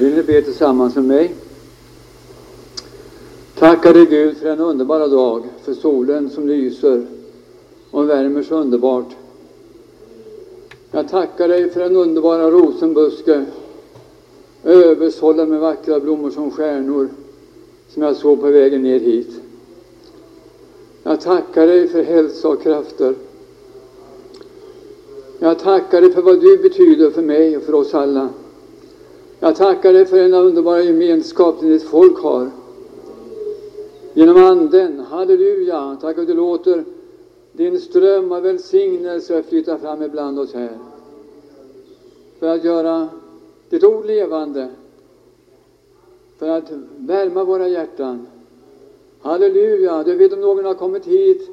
Vill ni be tillsammans med mig? Tackar dig Gud för en underbara dag, för solen som lyser och värmer så underbart. Jag tackar dig för den underbara rosenbuske, översållad med vackra blommor som stjärnor, som jag såg på vägen ner hit. Jag tackar dig för hälsa och krafter. Jag tackar dig för vad du betyder för mig och för oss alla. Jag tackar dig för den underbara gemenskap som ditt folk har. Genom Anden, halleluja, tack att du låter din ström av välsignelse flyta fram ibland oss här. För att göra ditt ord levande, för att värma våra hjärtan. Halleluja, du vet om någon har kommit hit,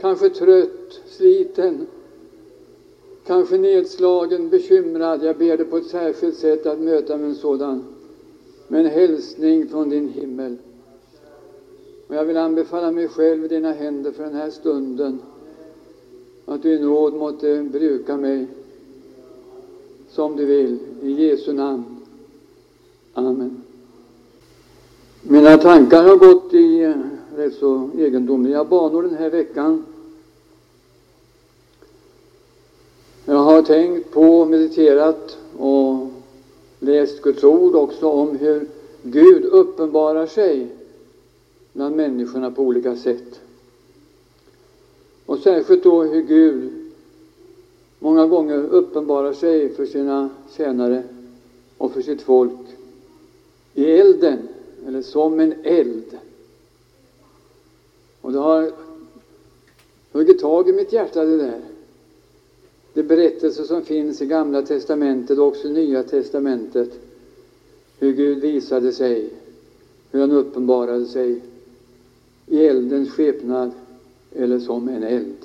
kanske trött, sliten, kanske nedslagen, bekymrad. Jag ber dig på ett särskilt sätt att möta med en sådan, med en hälsning från din himmel. Och jag vill anbefalla mig själv i dina händer för den här stunden, att du i nåd måtte bruka mig som du vill, i Jesu namn. Amen. Mina tankar har gått i rätt så egendomliga banor den här veckan. Jag har tänkt på, mediterat och läst Guds ord också om hur Gud uppenbarar sig bland människorna på olika sätt. Och särskilt då hur Gud många gånger uppenbarar sig för sina tjänare och för sitt folk i elden, eller som en eld. Och det har huggit tag i mitt hjärta det där. De berättelser som finns i Gamla testamentet och också i Nya testamentet. Hur Gud visade sig, hur han uppenbarade sig i eldens skepnad eller som en eld.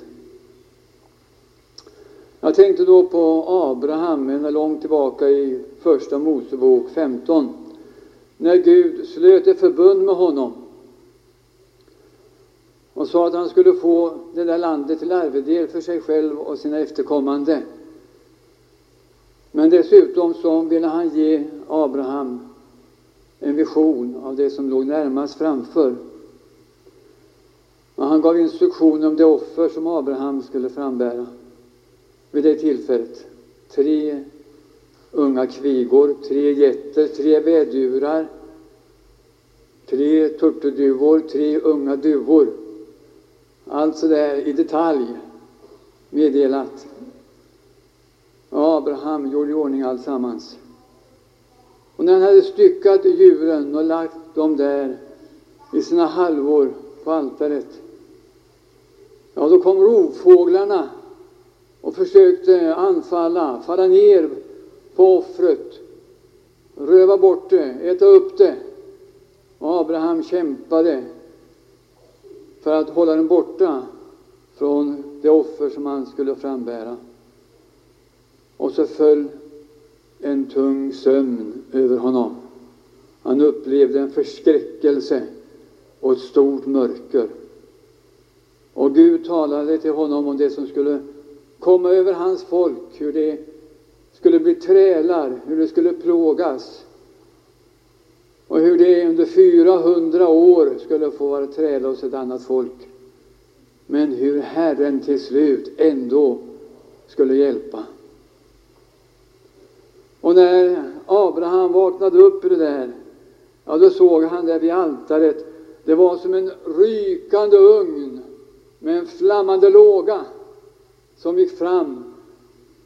Jag tänkte då på Abraham, ända långt tillbaka i Första Mosebok 15, när Gud slöt ett förbund med honom sa att han skulle få det där landet till arvedel för sig själv och sina efterkommande. Men dessutom så ville han ge Abraham en vision av det som låg närmast framför. Och han gav instruktioner om det offer som Abraham skulle frambära vid det tillfället. Tre unga kvigor, tre getter, tre vädurar, tre turturduvor, tre unga duvor. Allt så där i detalj meddelat. Abraham gjorde i ordning alltsammans. Och när han hade styckat djuren och lagt dem där i sina halvor på altaret, ja, då kom rovfåglarna och försökte anfalla, falla ner på offret, röva bort det, äta upp det. Och Abraham kämpade för att hålla den borta från det offer som han skulle frambära. Och så föll en tung sömn över honom. Han upplevde en förskräckelse och ett stort mörker. Och Gud talade till honom om det som skulle komma över hans folk, hur det skulle bli trälar, hur det skulle plågas och hur det under 400 år skulle få vara träda hos ett annat folk. Men hur Herren till slut ändå skulle hjälpa. Och när Abraham vaknade upp ur det där, ja, då såg han där vid altaret, det var som en rykande ugn med en flammande låga som gick fram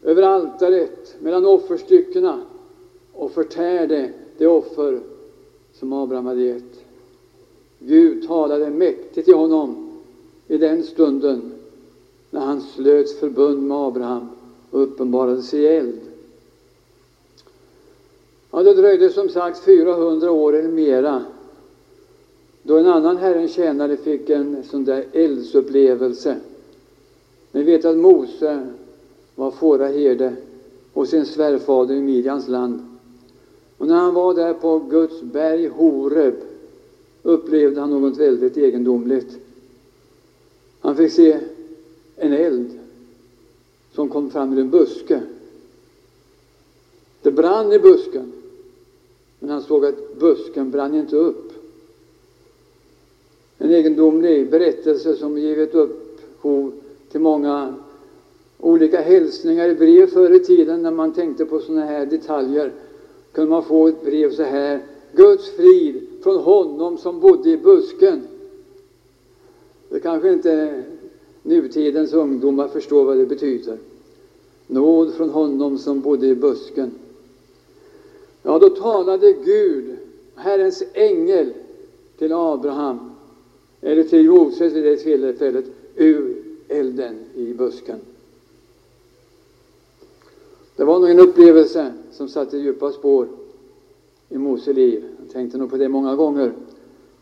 över altaret mellan offerstyckena och förtärde det offer som Abraham hade gett. Gud talade mäktigt till honom i den stunden när han slöt förbund med Abraham och uppenbarade sig i eld. Ja, det dröjde som sagt 400 år eller mera då en annan Herrens tjänare fick en sån där eldsupplevelse. Ni vet att Mose var fåraherde hos sin svärfader i Midjans land. Och när han var där på Guds berg Horeb upplevde han något väldigt egendomligt. Han fick se en eld som kom fram ur en buske. Det brann i busken Men han såg att busken brann inte upp. En egendomlig berättelse som givit upphov till många olika hälsningar i brev förr i tiden när man tänkte på sådana här detaljer kunde man få ett brev så här. Guds frid från honom som bodde i busken. Det kanske inte nutidens ungdomar förstår vad det betyder. Nåd från honom som bodde i busken. Ja, då talade Gud, Herrens ängel, till Abraham, eller till Josef i det tillfället, ur elden i busken. Det var nog en upplevelse som satte djupa spår i Mose liv. Jag tänkte nog på det många gånger.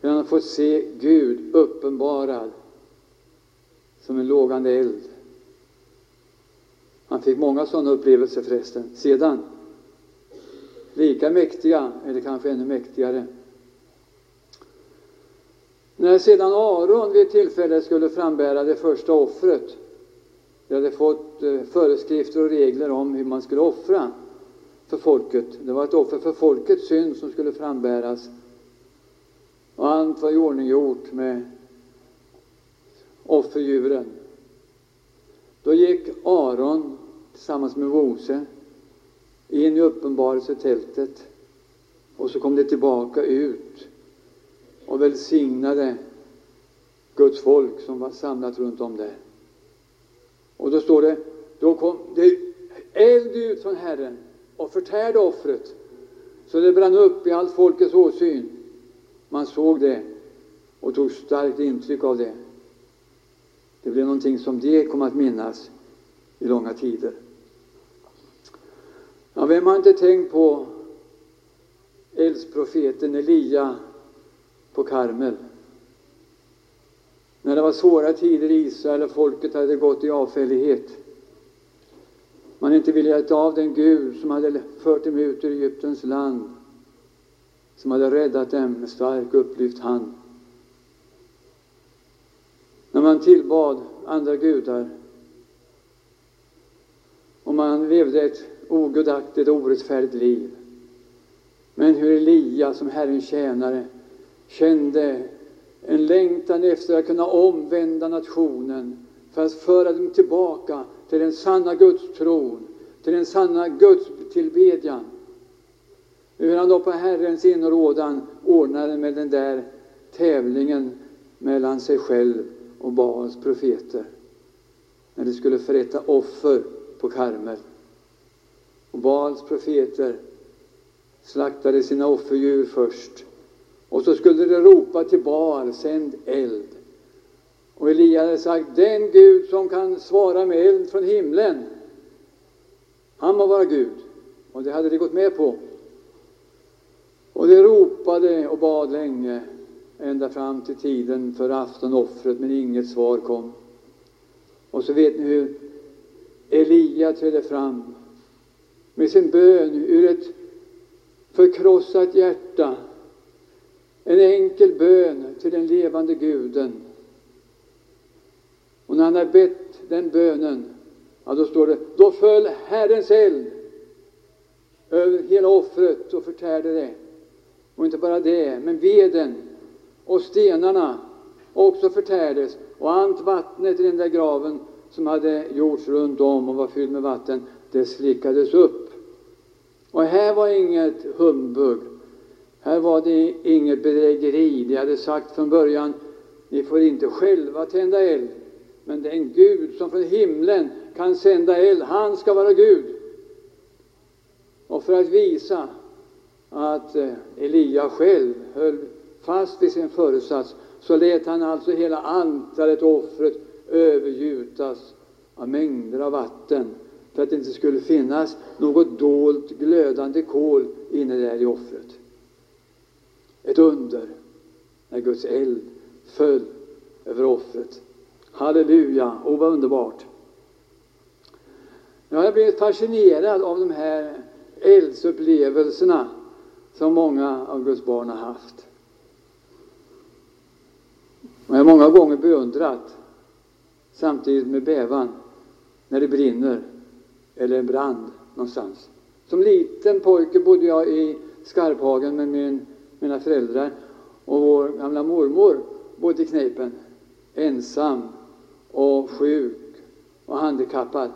Hur han fått se Gud uppenbarad som en lågande eld. Han fick många sådana upplevelser förresten, sedan. Lika mäktiga, eller kanske ännu mäktigare. När sedan Aron vid ett tillfälle skulle frambära det första offret, de hade fått eh, föreskrifter och regler om hur man skulle offra för folket. Det var ett offer för folkets synd som skulle frambäras. Och allt var i ordning gjort med offerdjuren. Då gick Aron tillsammans med Mose in i uppenbarelsetältet och så kom de tillbaka ut och välsignade Guds folk som var samlat runt om där. Och då står det, då kom det eld ut från Herren och förtärde offret så det brann upp i allt folkets åsyn. Man såg det och tog starkt intryck av det. Det blev någonting som de kom att minnas i långa tider. Ja, vem har inte tänkt på eldsprofeten Elia på Karmel? När det var svåra tider i Israel och folket hade gått i avfällighet. Man inte ville äta av den Gud som hade fört dem ut ur Egyptens land, som hade räddat dem med stark upplyft hand. När man tillbad andra gudar och man levde ett ogudaktigt och orättfärdigt liv. Men hur Elia som Herrens tjänare kände en längtan efter att kunna omvända nationen för att föra dem tillbaka till den sanna gudstron, till den sanna gudstillbedjan. Hur han då på Herrens inrådan ordnade med den där tävlingen mellan sig själv och Baals profeter när de skulle förrätta offer på Karmel. Och Baals profeter slaktade sina offerdjur först och så skulle de ropa till Baal, sänd eld. Och Elia hade sagt, den Gud som kan svara med eld från himlen, han må vara Gud. Och det hade de gått med på. Och de ropade och bad länge, ända fram till tiden för aftonoffret, men inget svar kom. Och så vet ni hur Elia trädde fram med sin bön ur ett förkrossat hjärta en enkel bön till den levande guden. Och när han har bett den bönen, ja, då står det, då föll Herrens eld över hela offret och förtärde det. Och inte bara det, men veden och stenarna också förtärdes och allt vattnet i den där graven som hade gjorts runt om och var fylld med vatten, det slickades upp. Och här var inget humbug, här var det inget bedrägeri. De hade sagt från början, ni får inte själva tända eld, men den Gud som från himlen kan sända eld, han ska vara Gud. Och för att visa att eh, Elia själv höll fast vid sin föresats så lät han alltså hela altaret, offret, övergjutas av mängder av vatten för att det inte skulle finnas något dolt glödande kol inne där i offret. Ett under när Guds eld föll över offret. Halleluja! Och vad underbart! Jag har blivit fascinerad av de här eldsupplevelserna som många av Guds barn har haft. Och jag har många gånger beundrat, samtidigt med bävan, när det brinner eller en brand någonstans. Som liten pojke bodde jag i Skarphagen med min, mina föräldrar och vår gamla mormor bodde i Kneipen, ensam och sjuk och handikappad.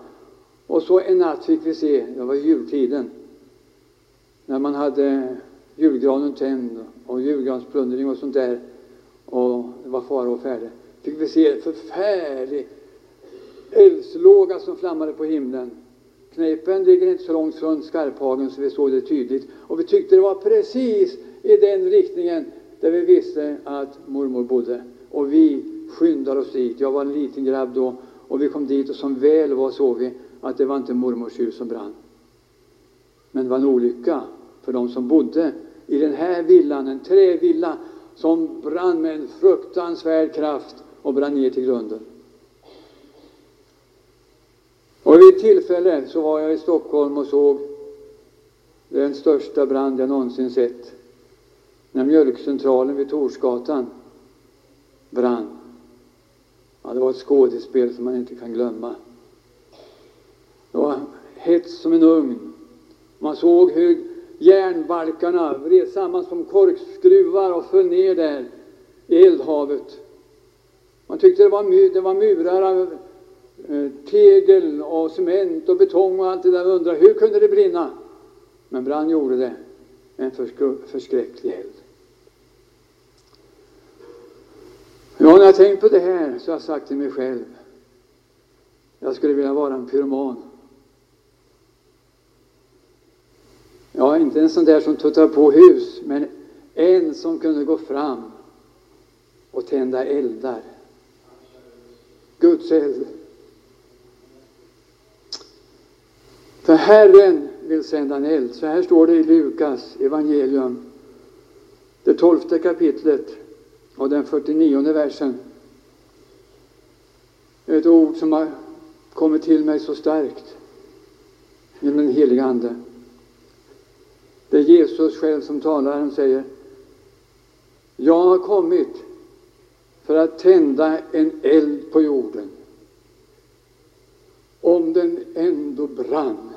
Och så en natt fick vi se, det var jultiden, när man hade julgranen tänd och julgransplundring och sånt där och det var fara och färde. Fick vi se en förfärlig eldslåga som flammade på himlen. Kneipen ligger inte så långt från Skarphagen så vi såg det tydligt. Och vi tyckte det var precis i den riktningen där vi visste att mormor bodde. Och vi skyndade oss dit. Jag var en liten grabb då och vi kom dit och som väl var såg vi att det var inte mormors hus som brann. Men det var en olycka för de som bodde i den här villan, en trävilla som brann med en fruktansvärd kraft och brann ner till grunden. Och vid ett tillfälle så var jag i Stockholm och såg den största brand jag någonsin sett. När mjölkcentralen vid Torsgatan brann. Ja, det var ett skådespel som man inte kan glömma. Det var hett som en ugn. Man såg hur järnbalkarna vred samman som korkskruvar och föll ner där i eldhavet. Man tyckte det var, det var murar av eh, tegel och cement och betong och allt det där. Undrar hur kunde det brinna? Men brann gjorde det. En förskräcklig eld. Ja, när jag tänkt på det här så har jag sagt till mig själv. Jag skulle vilja vara en pyroman. Ja, inte en sån där som tuttar på hus, men en som kunde gå fram och tända eldar. Guds eld. För Herren vill sända en eld. Så här står det i Lukas evangelium, det tolfte kapitlet och den 49 versen. Ett ord som har kommit till mig så starkt genom den heliga Ande. Det är Jesus själv som talar. Han säger Jag har kommit för att tända en eld på jorden. Om den ändå brann.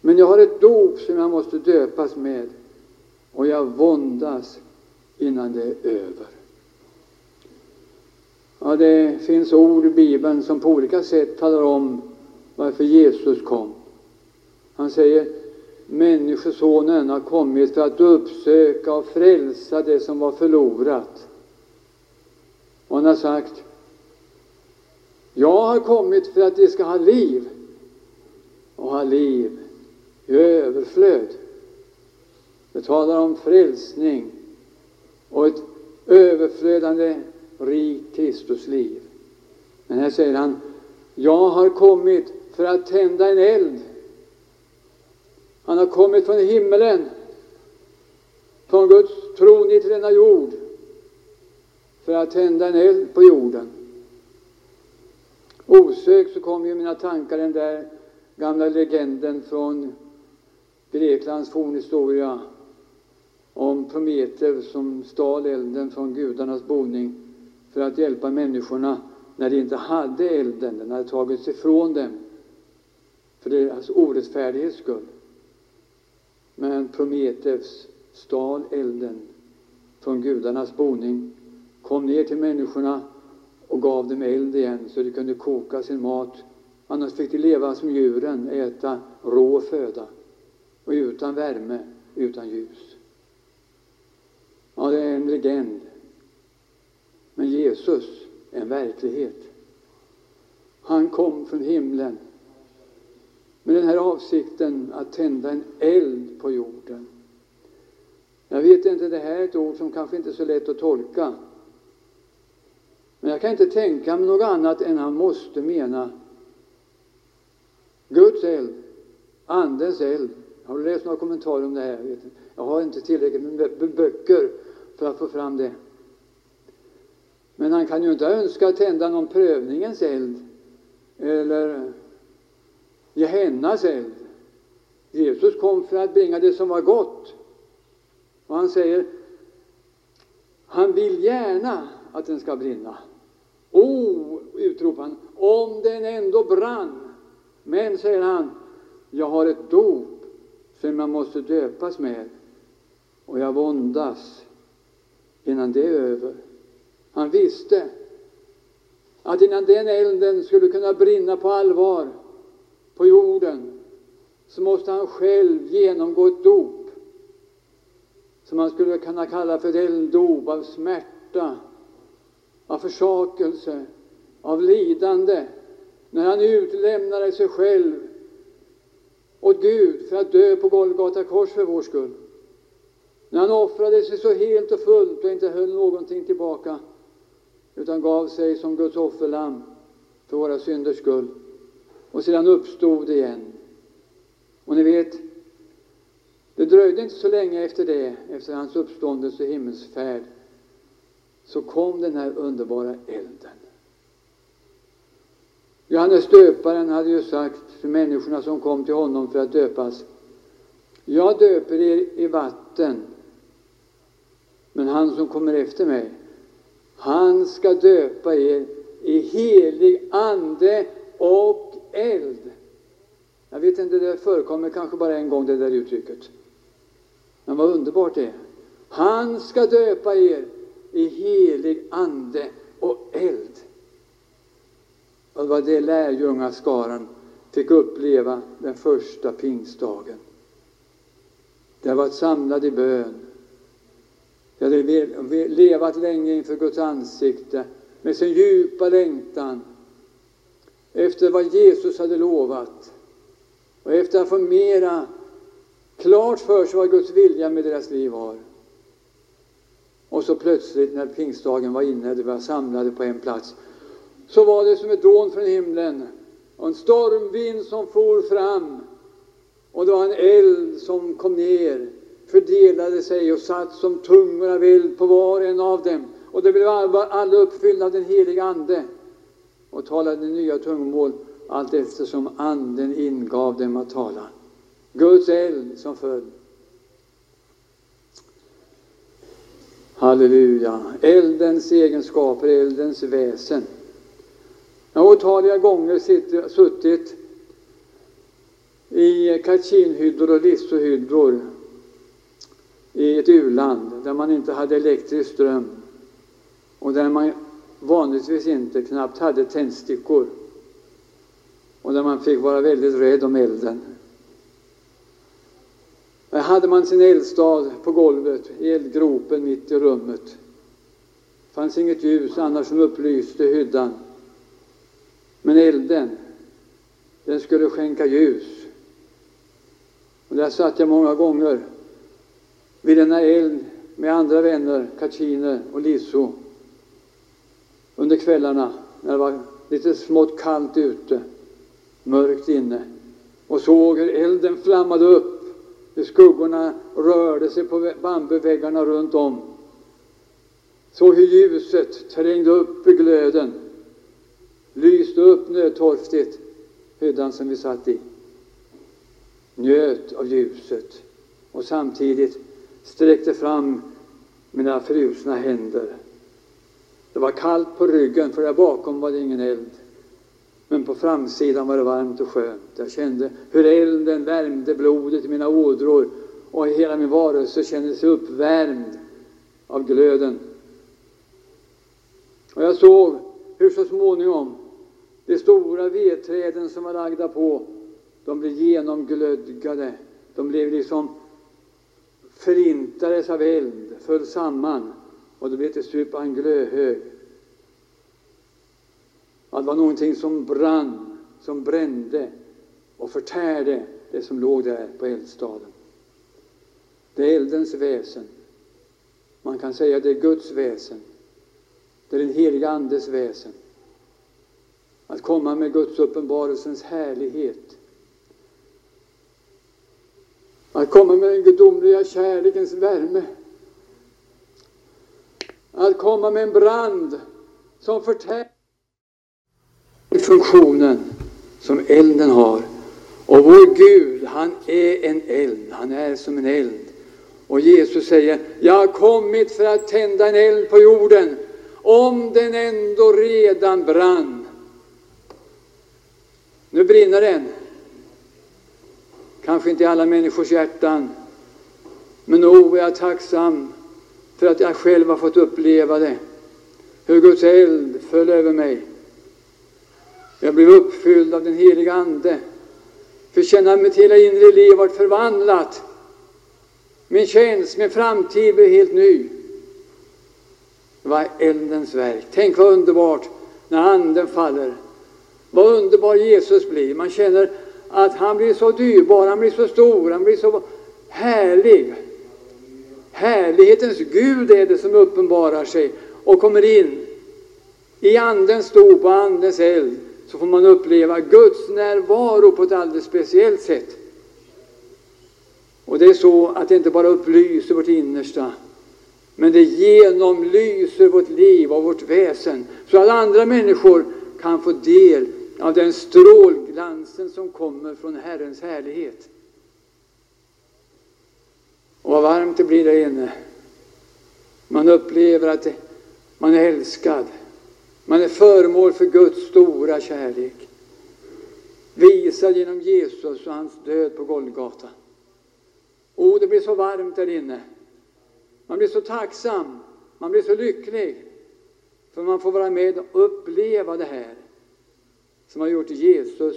Men jag har ett dop som jag måste döpas med och jag våndas innan det är över. Ja, det finns ord i Bibeln som på olika sätt talar om varför Jesus kom. Han säger Människosonen har kommit för att uppsöka och frälsa det som var förlorat. Och han har sagt Jag har kommit för att de ska ha liv och ha liv i överflöd. Det talar om frälsning överflödande rikt Kristusliv. Men här säger han Jag har kommit för att tända en eld han har kommit från himmelen, från Guds tron till denna jord, för att tända en eld på jorden. Osökt så kom ju mina tankar den där gamla legenden från Greklands fornhistoria om Prometeus som stal elden från gudarnas boning för att hjälpa människorna när de inte hade elden. Den hade tagits ifrån dem för deras orättfärdighets skull. Men Prometeus stal elden från gudarnas boning, kom ner till människorna och gav dem eld igen så de kunde koka sin mat. Annars fick de leva som djuren, äta rå föda och utan värme, utan ljus. Ja, det är en legend. Men Jesus är en verklighet. Han kom från himlen med den här avsikten att tända en eld på jorden. Jag vet inte, det här är ett ord som kanske inte är så lätt att tolka. Men jag kan inte tänka mig något annat än han måste mena Guds eld, Andens eld. Har du läst några kommentarer om det här? Jag har inte tillräckligt med böcker för att få fram det. Men han kan ju inte önska tända någon prövningens eld eller Gehennas eld. Jesus kom för att bringa det som var gott. Och han säger, han vill gärna att den ska brinna. O, oh, utropar han, om den ändå brann. Men, säger han, jag har ett dop som jag måste döpas med. Och jag våndas innan det är över. Han visste att innan den elden skulle kunna brinna på allvar på jorden så måste han själv genomgå ett dop som man skulle kunna kalla för ett elddop av smärta, av försakelse, av lidande när han utlämnade sig själv åt Gud för att dö på Golgata kors för vår skull. När han offrade sig så helt och fullt och inte höll någonting tillbaka utan gav sig som Guds offerlamm för våra synders skull och sedan uppstod igen. Och ni vet, det dröjde inte så länge efter det, efter hans uppståndelse och himmelsfärd, så kom den här underbara elden. Johannes döparen hade ju sagt till människorna som kom till honom för att döpas. Jag döper er i vatten, men han som kommer efter mig, han ska döpa er i helig ande och eld. Jag vet inte, det förekommer kanske bara en gång det där uttrycket. Men vad underbart det är. Han ska döpa er i helig ande och eld. Och det var det lärjungaskaran fick uppleva den första pingstdagen. De var varit samlade i bön. De hade levat länge inför Guds ansikte med sin djupa längtan efter vad Jesus hade lovat och efter att få mera klart för sig vad Guds vilja med deras liv var. Och så plötsligt när pingstdagen var inne, de var samlade på en plats, så var det som ett dån från himlen och en stormvind som for fram och det var en eld som kom ner, fördelade sig och satt som tungor av eld på var och en av dem. Och det blev alla uppfyllda av den heliga Ande och talade nya tungomål allt eftersom Anden ingav dem att tala. Guds eld som föll. Halleluja! Eldens egenskaper, eldens väsen. Jag har otaliga gånger suttit i kacinhyddor och lissohyddor i ett u-land där man inte hade elektrisk ström och där man vanligtvis inte knappt hade tändstickor och där man fick vara väldigt rädd om elden. Där hade man sin eldstad på golvet, i eldgropen mitt i rummet. Det fanns inget ljus annars som upplyste hyddan. Men elden, den skulle skänka ljus. Och där satt jag många gånger vid denna eld med andra vänner, Kachine och Liso, under kvällarna när det var lite smått kallt ute, mörkt inne, och såg hur elden flammade upp, hur skuggorna rörde sig på bambuväggarna runt om. Såg hur ljuset trängde upp i glöden lyste upp nödtorftigt hyddan som vi satt i. Njöt av ljuset och samtidigt sträckte fram mina frusna händer. Det var kallt på ryggen, för där bakom var det ingen eld. Men på framsidan var det varmt och skönt. Jag kände hur elden värmde blodet i mina ådror och hela min varelse kände sig uppvärmd av glöden. Och jag såg hur så småningom de stora vedträden som var lagda på, de blev genomglödgade. De blev liksom förintades av eld, föll samman och det blev till slut en glödhög. Det var någonting som brann, som brände och förtärde det som låg där på eldstaden. Det är eldens väsen. Man kan säga att det är Guds väsen. Det är den heliga Andes väsen att komma med Guds uppenbarelsens härlighet. Att komma med den gudomliga kärlekens värme. Att komma med en brand som förtär funktionen som elden har. Och vår Gud, han är en eld, han är som en eld. Och Jesus säger, jag har kommit för att tända en eld på jorden, om den ändå redan brann. Nu brinner den kanske inte i alla människors hjärtan, men nog är jag tacksam för att jag själv har fått uppleva det. Hur Guds eld föll över mig. Jag blev uppfylld av den heliga Ande. För känna mitt hela inre liv varit förvandlat. Min tjänst, min framtid blev helt ny. Det var eldens verk. Tänk vad underbart när Anden faller. Vad underbar Jesus blir. Man känner att han blir så dyrbar, han blir så stor, han blir så härlig. Härlighetens Gud är det som uppenbarar sig och kommer in. I Andens dop och Andens eld så får man uppleva Guds närvaro på ett alldeles speciellt sätt. Och det är så att det inte bara upplyser vårt innersta, men det genomlyser vårt liv och vårt väsen så att andra människor kan få del av den strålglansen som kommer från Herrens härlighet. Och vad varmt det blir där inne. Man upplever att man är älskad. Man är föremål för Guds stora kärlek. Visad genom Jesus och hans död på Golgata. Och det blir så varmt där inne. Man blir så tacksam. Man blir så lycklig. För man får vara med och uppleva det här som har gjort Jesus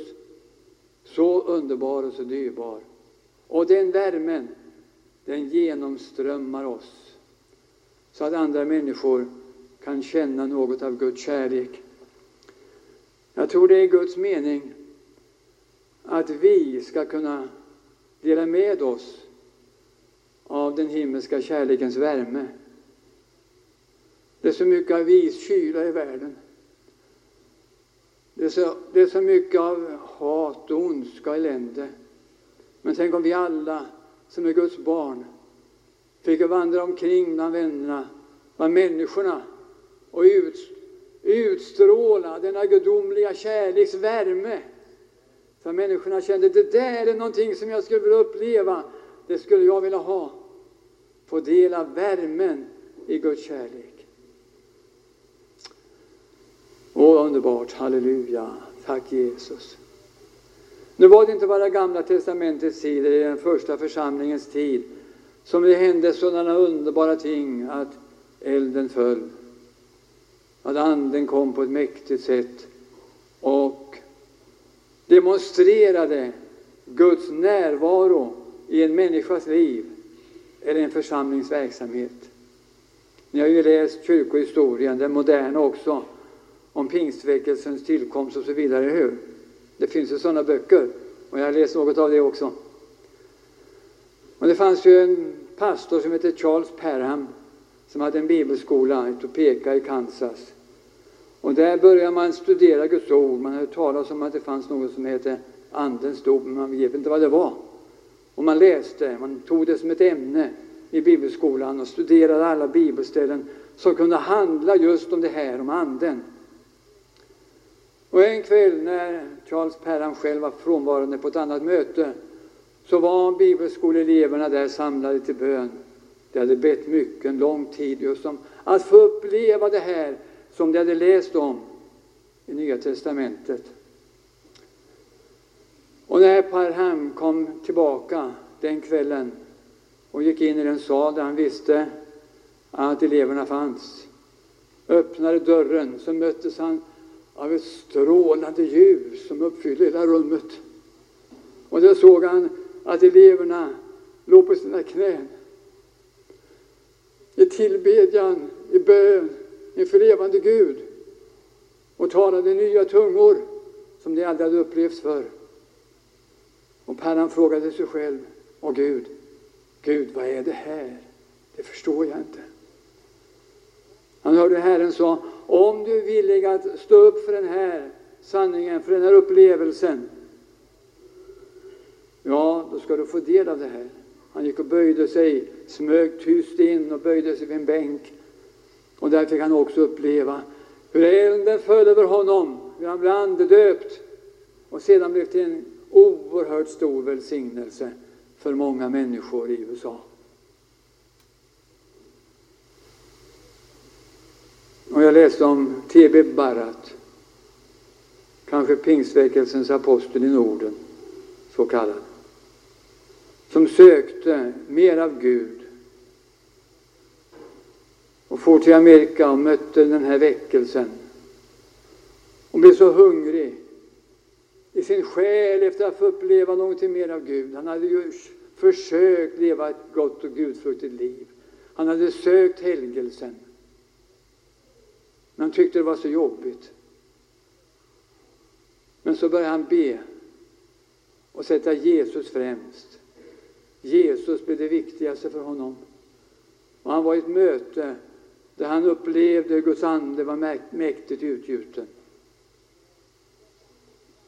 så underbar och så dyrbar. Och den värmen, den genomströmmar oss så att andra människor kan känna något av Guds kärlek. Jag tror det är Guds mening att vi ska kunna dela med oss av den himmelska kärlekens värme. Det är så mycket av iskyla i världen. Det är, så, det är så mycket av hat och ondska och elände. Men tänk om vi alla som är Guds barn fick vandra omkring bland vännerna, bland människorna och ut, utstråla denna gudomliga kärleks värme. Så att människorna kände det där är någonting som jag skulle vilja uppleva. Det skulle jag vilja ha. Få del av värmen i Guds kärlek. Åh, underbart. Halleluja. Tack Jesus. Nu var det inte bara Gamla testamentets tid, i den första församlingens tid, som det hände sådana underbara ting att elden föll att Anden kom på ett mäktigt sätt och demonstrerade Guds närvaro i en människas liv eller en församlings verksamhet. Ni har ju läst kyrkohistorien, den moderna också, om pingstväckelsens tillkomst och så vidare, hur? Det finns ju sådana böcker och jag har läst något av det också. Och det fanns ju en pastor som hette Charles Parham som hade en bibelskola i Topeka i Kansas. Och där började man studera Guds ord. Man hade talat om att det fanns något som hette Andens dop, men man vet inte vad det var. Och man läste, man tog det som ett ämne i bibelskolan och studerade alla bibelställen som kunde handla just om det här, om Anden. Och en kväll när Charles Perham själv var frånvarande på ett annat möte så var bibelskoleeleverna där samlade till bön. De hade bett mycket, en lång tid, just om att få uppleva det här som de hade läst om i Nya testamentet. Och när Parham kom tillbaka den kvällen och gick in i den sal där han visste att eleverna fanns, öppnade dörren så möttes han av ett strålande ljus som uppfyllde hela rummet. Och där såg han att eleverna låg på sina knän i tillbedjan, i bön inför levande Gud och talade nya tungor som de aldrig hade upplevt förr. Och Pärlan frågade sig själv, Åh Gud, Gud, vad är det här? Det förstår jag inte. Han hörde Herren sa, om du är villig att stå upp för den här sanningen, för den här upplevelsen, ja, då ska du få del av det här. Han gick och böjde sig, smög tyst in och böjde sig vid en bänk och där fick han också uppleva hur elden föll över honom, hur han blev andedöpt och sedan blev till en oerhört stor välsignelse för många människor i USA. Och jag läste om T.B. Barrat, kanske pingstväckelsens apostel i Norden, så kallad. som sökte mer av Gud och for till Amerika och mötte den här väckelsen och blev så hungrig i sin själ efter att få uppleva någonting mer av Gud. Han hade ju försökt leva ett gott och gudfruktigt liv. Han hade sökt helgelsen. Men han tyckte det var så jobbigt. Men så började han be och sätta Jesus främst. Jesus blev det viktigaste för honom. Och han var i ett möte där han upplevde hur Guds ande var mäktigt utgjuten.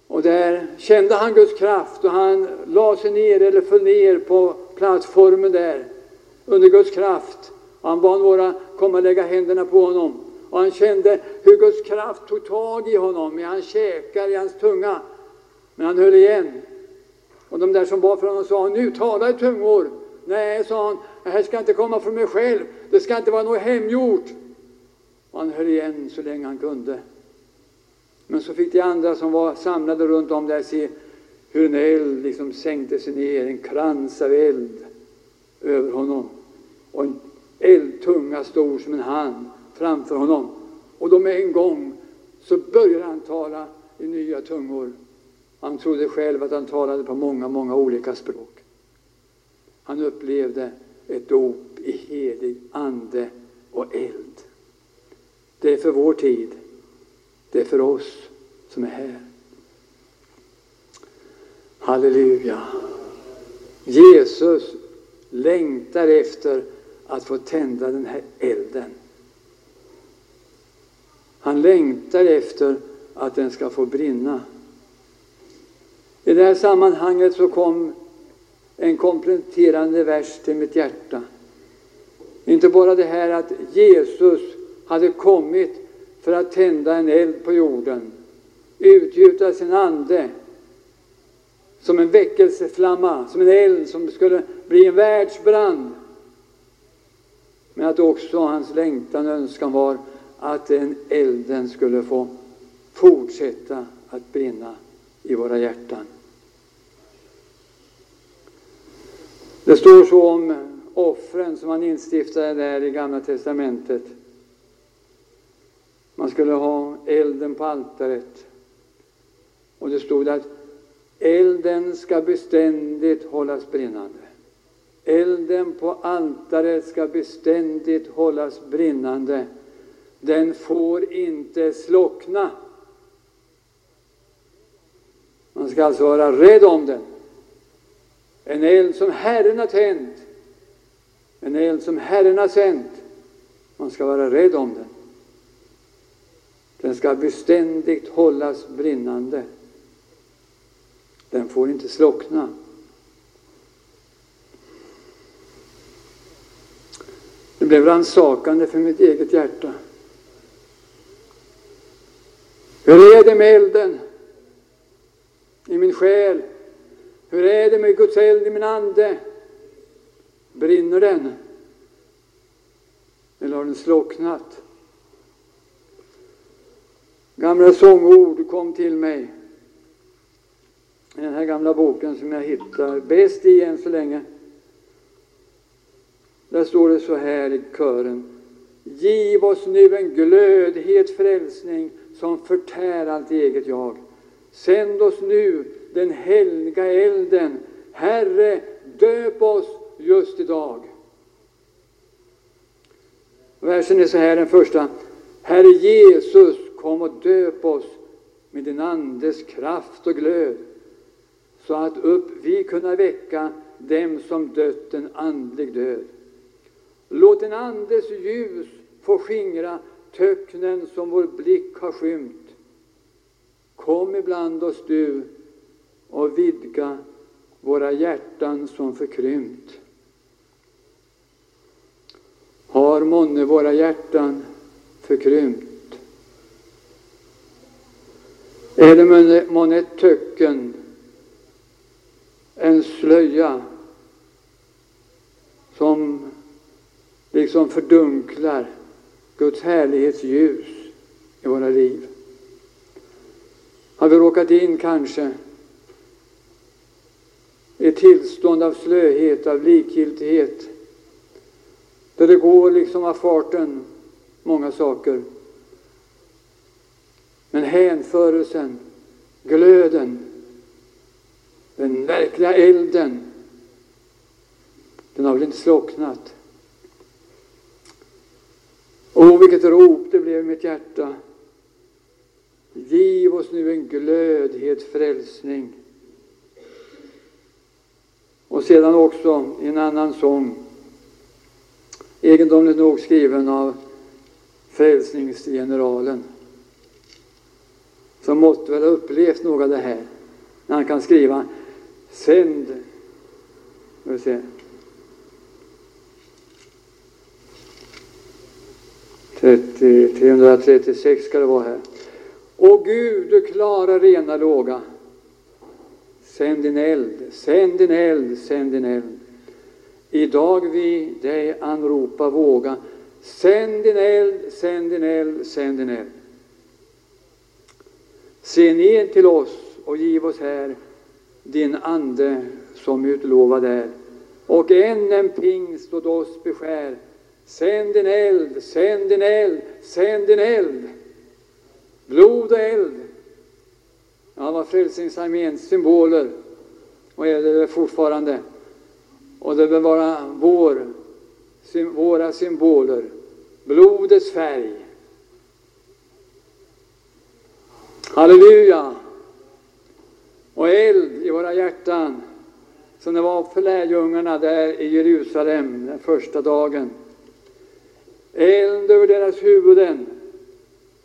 Och där kände han Guds kraft och han la sig ner eller föll ner på plattformen där under Guds kraft. Och han bad några komma och lägga händerna på honom. Och han kände hur Guds kraft tog tag i honom, i hans käkar, i hans tunga. Men han höll igen. Och de där som bad för honom sa, nu tala i tungor. Nej, sa han, det här ska inte komma från mig själv. Det ska inte vara något hemgjort. Och han höll igen så länge han kunde. Men så fick de andra som var samlade runt om där se hur en eld liksom sänkte sig ner, en krans av eld över honom. Och en eldtunga stor som en hand framför honom. Och då med en gång så började han tala i nya tungor. Han trodde själv att han talade på många, många olika språk. Han upplevde ett dop i helig ande och eld. Det är för vår tid. Det är för oss som är här. Halleluja. Jesus längtar efter att få tända den här elden. Han längtar efter att den ska få brinna. I det här sammanhanget så kom en kompletterande vers till mitt hjärta. Inte bara det här att Jesus hade kommit för att tända en eld på jorden, utgjuta sin ande som en väckelseflamma, som en eld som skulle bli en världsbrand. Men att också hans längtan och önskan var att den elden skulle få fortsätta att brinna i våra hjärtan. Det står så om offren som man instiftade där i Gamla testamentet. Man skulle ha elden på altaret. Och det stod att elden ska beständigt hållas brinnande. Elden på altaret ska beständigt hållas brinnande. Den får inte slockna. Man ska alltså vara rädd om den. En eld som Herren har tänt. En eld som Herren har sänt. Man ska vara rädd om den. Den ska beständigt hållas brinnande. Den får inte slockna. Det blev rannsakande för mitt eget hjärta. Hur är det med elden i min själ? Hur är det med Guds eld i min ande? Brinner den? Eller har den slocknat? Gamla sångord kom till mig i den här gamla boken som jag hittar bäst i än så länge. Där står det så här i kören. Giv oss nu en glödhet frälsning som förtär allt eget jag. Sänd oss nu den helga elden. Herre, döp oss just idag. Versen är så här, den första. Herre Jesus, kom och döp oss med din Andes kraft och glöd, så att upp vi kunna väcka dem som dött en andlig död. Låt en Andes ljus få skingra töcknen som vår blick har skymt. Kom ibland oss du och vidga våra hjärtan som förkrympt. Har månne våra hjärtan förkrympt? Är det månne ett töcken, en slöja som liksom fördunklar Guds härlighets ljus i våra liv? Har vi råkat in kanske i ett tillstånd av slöhet, av likgiltighet, där det går liksom av farten många saker. Men hänförelsen, glöden, den verkliga elden, den har väl inte slocknat. Åh, vilket rop det blev i mitt hjärta. Giv oss nu en glödhet frälsning. Och sedan också en annan sång, egendomligt nog skriven av frälsningsgeneralen, som måste väl ha upplevt något av det här, när han kan skriva Sänd, vi se, 30, 336 ska det vara här. O Gud, du klara rena låga. Sänd din eld, sänd din eld, sänd din eld. Idag vi dig anropa våga. Sänd din eld, sänd din eld, sänd din eld. Se ner till oss och giv oss här din ande som utlovad är. Och än en pingst åt oss beskär. Sänd din eld, sänd din eld, sänd din eld. Blod och eld. Ja, var Frälsningsarméns symboler och är det fortfarande. Och det bör vara vår, våra symboler. Blodets färg. Halleluja! Och eld i våra hjärtan, som det var för lärjungarna där i Jerusalem den första dagen. Eld över deras huvuden,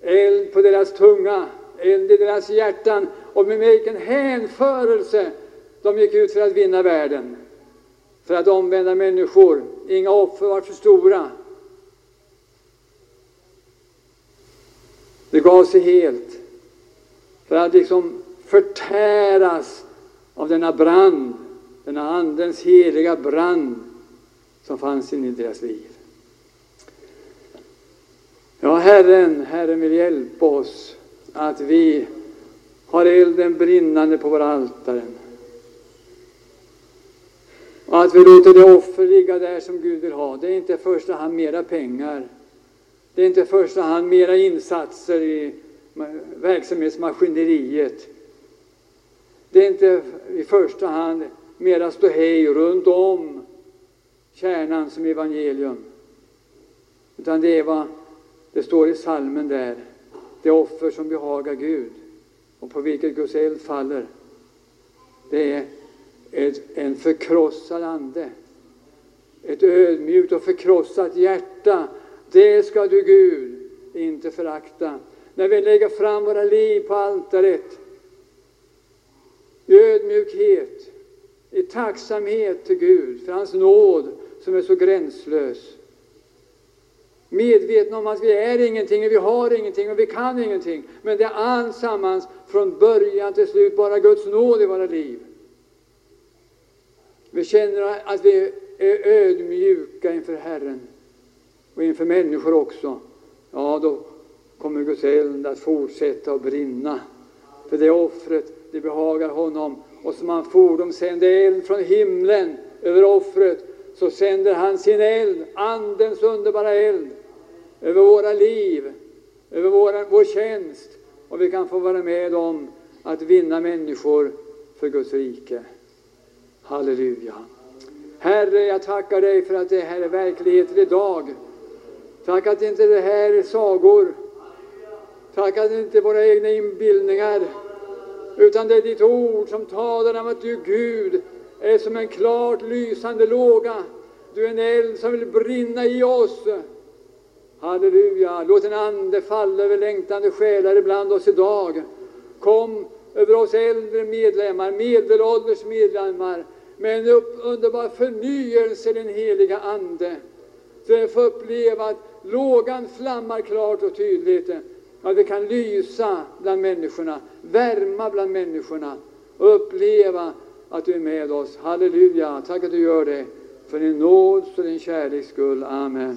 eld på deras tunga, eld i deras hjärtan och med vilken hänförelse de gick ut för att vinna världen, för att omvända människor. Inga offer var för stora. Det gav sig helt för att liksom förtäras av denna brand, denna Andens heliga brand som fanns inne i deras liv. Ja, Herren, Herren vill hjälpa oss att vi har elden brinnande på våra altaren. Och att vi låter det offer ligga där som Gud vill ha. Det är inte i första hand mera pengar. Det är inte i första hand mera insatser i verksamhetsmaskineriet. Det är inte i första hand mera ståhej runt om kärnan som evangelium. Utan det är vad det står i salmen där, det offer som behagar Gud och på vilket Guds eld faller. Det är ett, en förkrossad ande, ett ödmjukt och förkrossat hjärta. Det ska du, Gud, inte förakta. När vi lägger fram våra liv på altaret i ödmjukhet, i tacksamhet till Gud för hans nåd som är så gränslös medvetna om att vi är ingenting, och vi har ingenting och vi kan ingenting. Men det är allsammans från början till slut bara Guds nåd i våra liv. Vi känner att vi är ödmjuka inför Herren och inför människor också. Ja, då kommer Guds eld att fortsätta att brinna. För det offret, det behagar honom. Och som han fordom sände eld från himlen över offret, så sänder han sin eld, Andens underbara eld, över våra liv, över vår, vår tjänst och vi kan få vara med om att vinna människor för Guds rike. Halleluja. Herre, jag tackar dig för att det här är verkligheten idag. Tack att inte det här är sagor. Tack att det inte är våra egna inbildningar. Utan det är ditt ord som talar om att du, Gud, är som en klart lysande låga. Du är en eld som vill brinna i oss. Halleluja! Låt en ande falla över längtande själar ibland oss idag. Kom över oss äldre medlemmar, medelålders medlemmar, med en underbar förnyelse i den heliga Ande. Så vi får uppleva att lågan flammar klart och tydligt. Att vi kan lysa bland människorna, värma bland människorna och uppleva att du är med oss. Halleluja! Tack att du gör det. För din nåds och din kärleks skull. Amen.